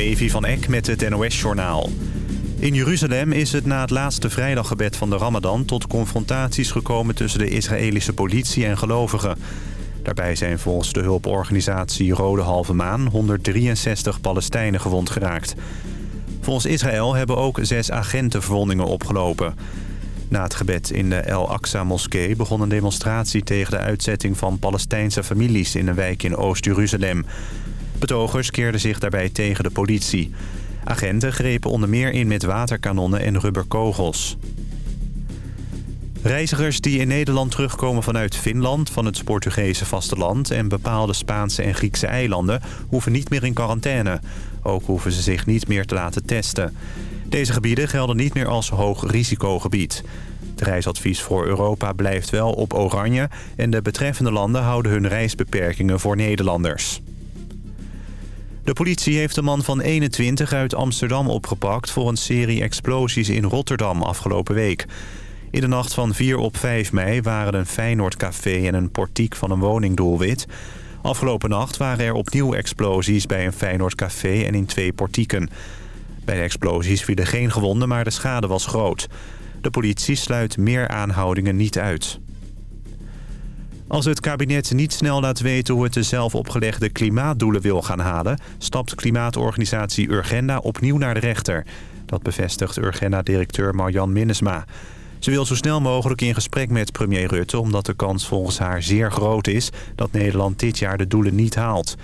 Levi van Eck met het NOS-journaal. In Jeruzalem is het na het laatste vrijdaggebed van de Ramadan... tot confrontaties gekomen tussen de Israëlische politie en gelovigen. Daarbij zijn volgens de hulporganisatie Rode Halve Maan... 163 Palestijnen gewond geraakt. Volgens Israël hebben ook zes agenten verwondingen opgelopen. Na het gebed in de El Aqsa-moskee begon een demonstratie... tegen de uitzetting van Palestijnse families in een wijk in Oost-Jeruzalem... Betogers keerden zich daarbij tegen de politie. Agenten grepen onder meer in met waterkanonnen en rubberkogels. Reizigers die in Nederland terugkomen vanuit Finland, van het Portugese vasteland... en bepaalde Spaanse en Griekse eilanden hoeven niet meer in quarantaine. Ook hoeven ze zich niet meer te laten testen. Deze gebieden gelden niet meer als hoog risicogebied. Het reisadvies voor Europa blijft wel op oranje... en de betreffende landen houden hun reisbeperkingen voor Nederlanders. De politie heeft een man van 21 uit Amsterdam opgepakt... voor een serie explosies in Rotterdam afgelopen week. In de nacht van 4 op 5 mei waren een Feyenoordcafé en een portiek van een woning doelwit. Afgelopen nacht waren er opnieuw explosies bij een Feyenoordcafé en in twee portieken. Bij de explosies vielen geen gewonden, maar de schade was groot. De politie sluit meer aanhoudingen niet uit. Als het kabinet niet snel laat weten hoe het de zelf opgelegde klimaatdoelen wil gaan halen... stapt klimaatorganisatie Urgenda opnieuw naar de rechter. Dat bevestigt Urgenda-directeur Marjan Minnesma. Ze wil zo snel mogelijk in gesprek met premier Rutte... omdat de kans volgens haar zeer groot is dat Nederland dit jaar de doelen niet haalt.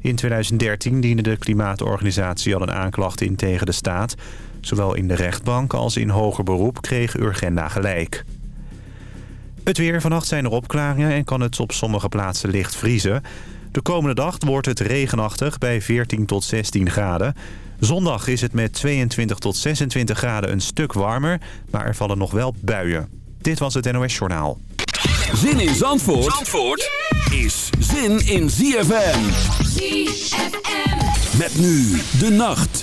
In 2013 diende de klimaatorganisatie al een aanklacht in tegen de staat. Zowel in de rechtbank als in hoger beroep kreeg Urgenda gelijk. Het weer. Vannacht zijn er opklaringen en kan het op sommige plaatsen licht vriezen. De komende dag wordt het regenachtig bij 14 tot 16 graden. Zondag is het met 22 tot 26 graden een stuk warmer, maar er vallen nog wel buien. Dit was het NOS Journaal. Zin in Zandvoort, Zandvoort is zin in ZFM. ZFM. Met nu de nacht.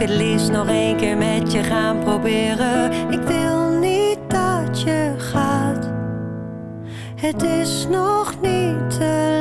ik het liefst nog een keer met je gaan proberen. Ik wil niet dat je gaat. Het is nog niet te laat.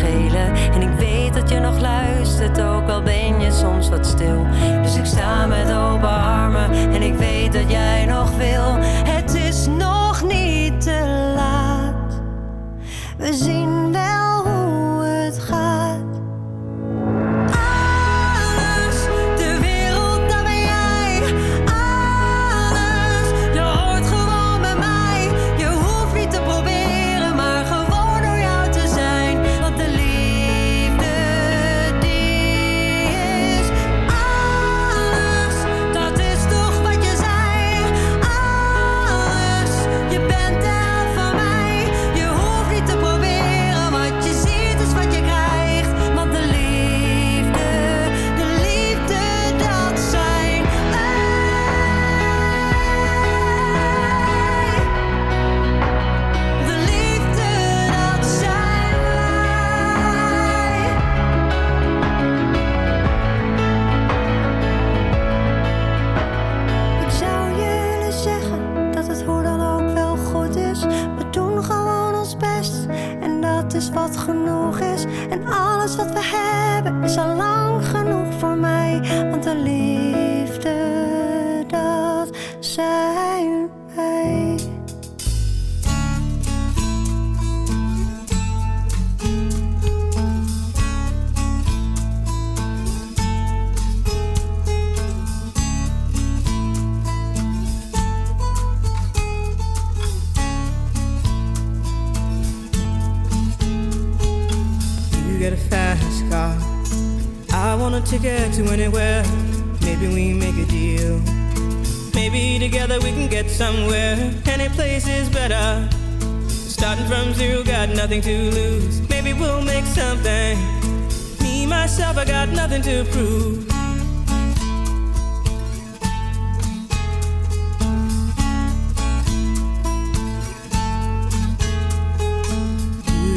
En ik weet dat je nog luistert, ook al ben je soms wat stil. Dus ik sta met open armen en ik weet dat jij nog wil.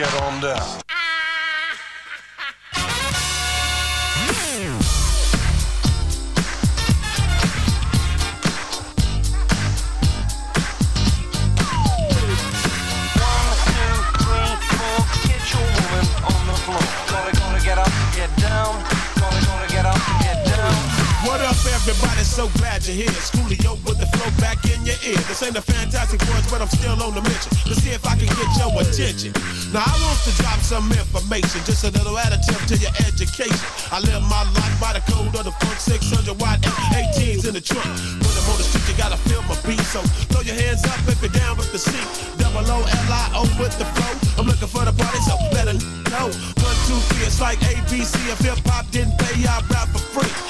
Get on down. What up, everybody? So glad you're here. Coolio with the flow back in your ear. This ain't a fantastic voice, but I'm still on the mission to see if I can get your attention. Now, I want to drop some information, just a little additive to your education. I live my life by the code of the funk 600 watt F18s in the trunk. When I'm on the street, you gotta feel my beat. So throw your hands up if you're down with the C. Double O L I O with the flow. I'm looking for the party, so a know. One, two, three, it's like ABC. If hip hop didn't pay, I rap for free.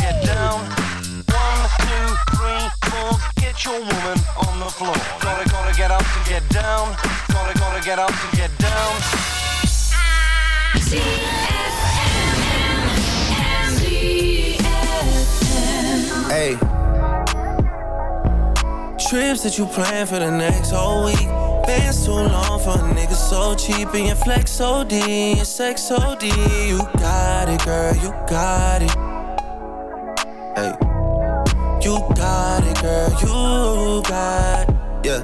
Get down. One, two, three, four. Get your woman on the floor. Gonna, gonna get up and get down. Gonna, gonna get up and get down. Hey. Trips that you plan for the next whole week. Bands too long for a nigga so cheap and your flex OD, your sex OD. You got it, girl, you got it. Hey. You got it, girl, you got it. Yeah.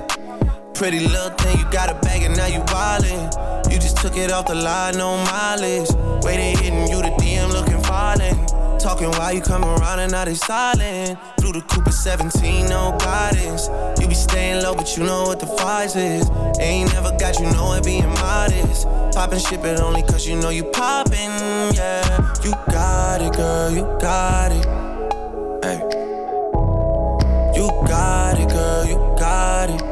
Pretty little thing, you got a bag and now you wildin'. You just took it off the line, no mileage. Waiting, hitting you the DM looking violent. Talking while you come around and now they silent. Blue the Cooper 17, no guidance. You be staying low, but you know what the price is. Ain't never got you know it being modest. Poppin' shit, but only cause you know you poppin', yeah. You got it, girl, you got it. Got it, girl, you got it.